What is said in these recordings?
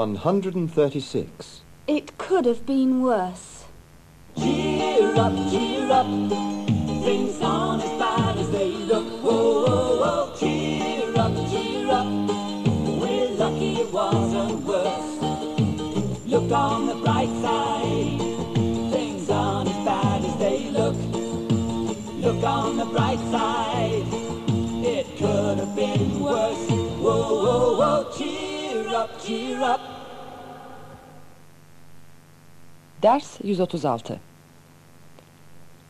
136. It could have been worse. Cheer up, cheer up. Things aren't as bad as they look. Whoa, whoa, whoa. Cheer up, cheer up. We're lucky it wasn't worse. Look on the bright side. Things aren't as bad as they look. Look on the bright side. It could have been worse. Whoa, whoa, whoa. Cheer up, cheer up. Ders 136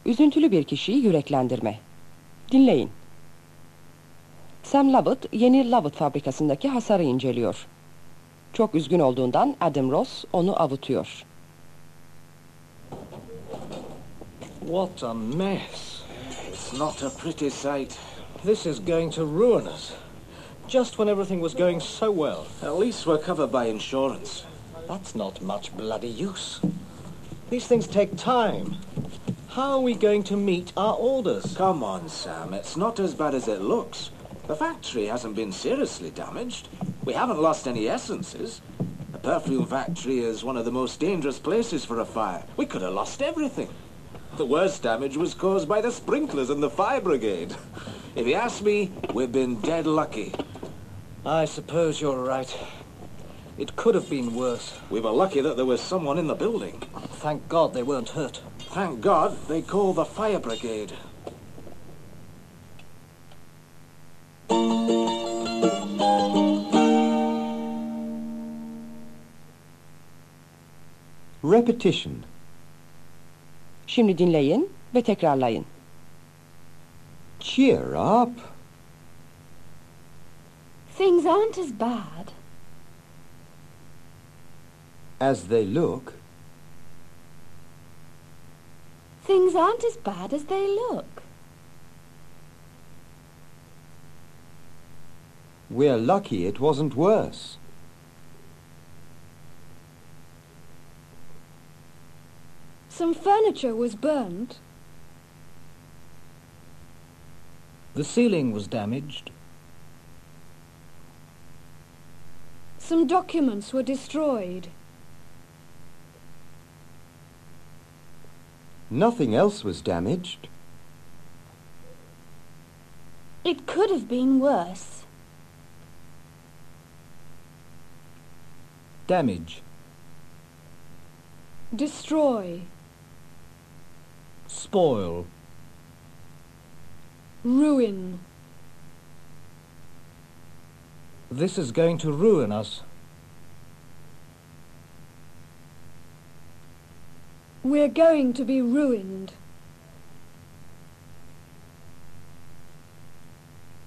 Üzüntülü bir kişiyi yüreklendirme. Dinleyin. Sam Lovett yeni Lovett fabrikasındaki hasarı inceliyor. Çok üzgün olduğundan Adam Ross onu avutuyor. What a mess. It's not a pretty sight. This is going to ruin us. Just when everything was going so well. At least we're covered by insurance. That's not much bloody use. These things take time. How are we going to meet our orders? Come on, Sam. It's not as bad as it looks. The factory hasn't been seriously damaged. We haven't lost any essences. A perfume factory is one of the most dangerous places for a fire. We could have lost everything. The worst damage was caused by the sprinklers and the fire brigade. If you ask me, we've been dead lucky. I suppose you're right. It could have been worse. We were lucky that there was someone in the building. Thank God they weren't hurt. Thank God they called the fire brigade. Repetition. Şimdi dinleyin ve tekrarlayın. Cheer up. Things aren't as bad. As they look. Things aren't as bad as they look. We're lucky it wasn't worse. Some furniture was burnt. The ceiling was damaged. Some documents were destroyed. Nothing else was damaged. It could have been worse. Damage. Destroy. Spoil. Ruin. This is going to ruin us. We're going to be ruined.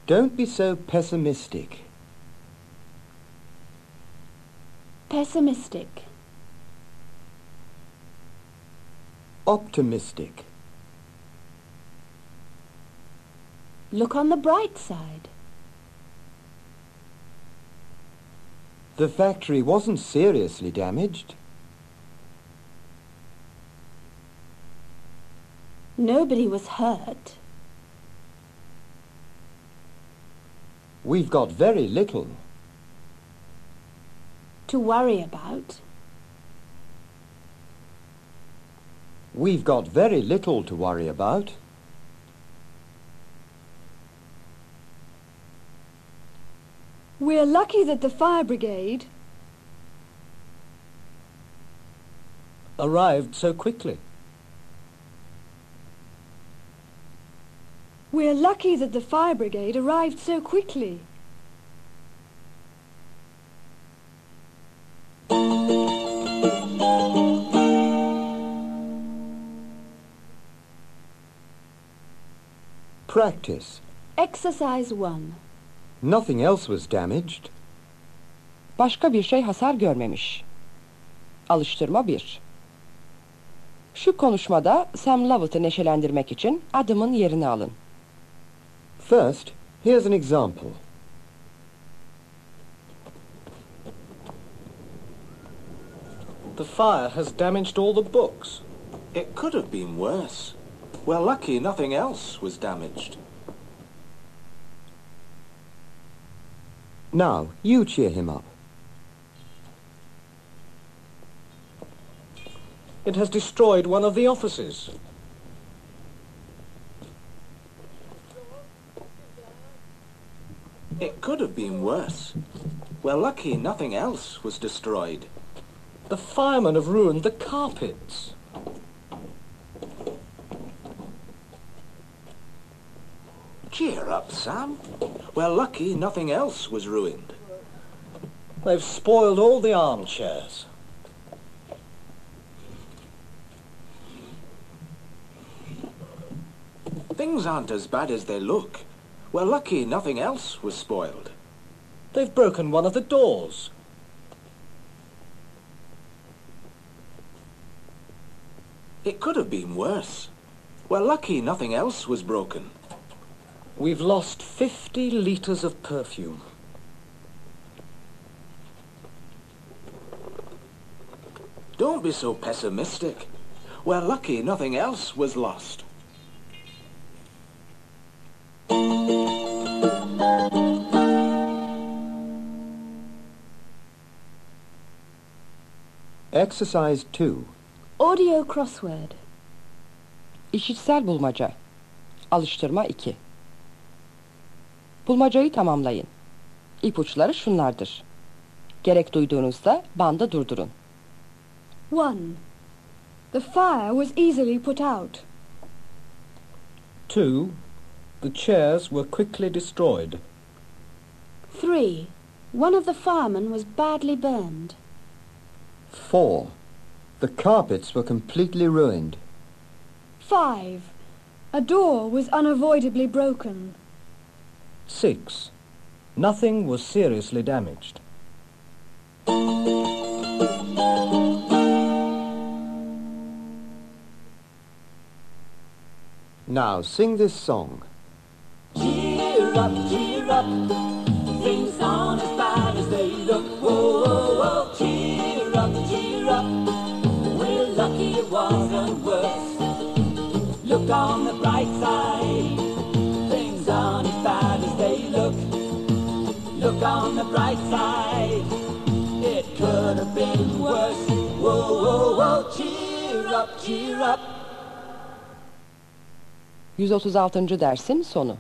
Don't be so pessimistic. Pessimistic. Optimistic. Look on the bright side. The factory wasn't seriously damaged. Nobody was hurt. We've got very little. To worry about. We've got very little to worry about. We're lucky that the fire brigade Arrived so quickly. We're lucky that the fire brigade arrived so quickly. Practice. Exercise 1. Nothing else was damaged. Başka bir şey hasar görmemiş. Alıştırma 1. Şu konuşmada Sam Lovett'ı neşelendirmek için adımın yerini alın. First, here's an example. The fire has damaged all the books. It could have been worse. We're lucky nothing else was damaged. Now, you cheer him up. It has destroyed one of the offices. It could have been worse. We're lucky nothing else was destroyed. The firemen have ruined the carpets. Cheer up, Sam. We're lucky nothing else was ruined. They've spoiled all the armchairs. Things aren't as bad as they look. We're lucky nothing else was spoiled. They've broken one of the doors. It could have been worse. We're lucky nothing else was broken. We've lost 50 litres of perfume. Don't be so pessimistic. We're lucky nothing else was lost. Exercise 2. Audio crossword. İşitsel bulmaca. Alıştırma 2. Bulmacayı tamamlayın. İpuçları şunlardır. Gerek duyduğunuzda bandı durdurun. 1. The fire was easily put out. 2. The chairs were quickly destroyed. 3. One of the firemen was badly burned. 4. The carpets were completely ruined. 5. A door was unavoidably broken. 6. Nothing was seriously damaged. Now sing this song. Cheer up, cheer up. Things aren't as bad as they look. Whoa, whoa, whoa. Cheer up, cheer up. We're lucky it wasn't worse. Look on the bright side. On the bright side. It could have been worse. Whoa, whoa, whoa. Cheer up, cheer up. 136. dersin sonu.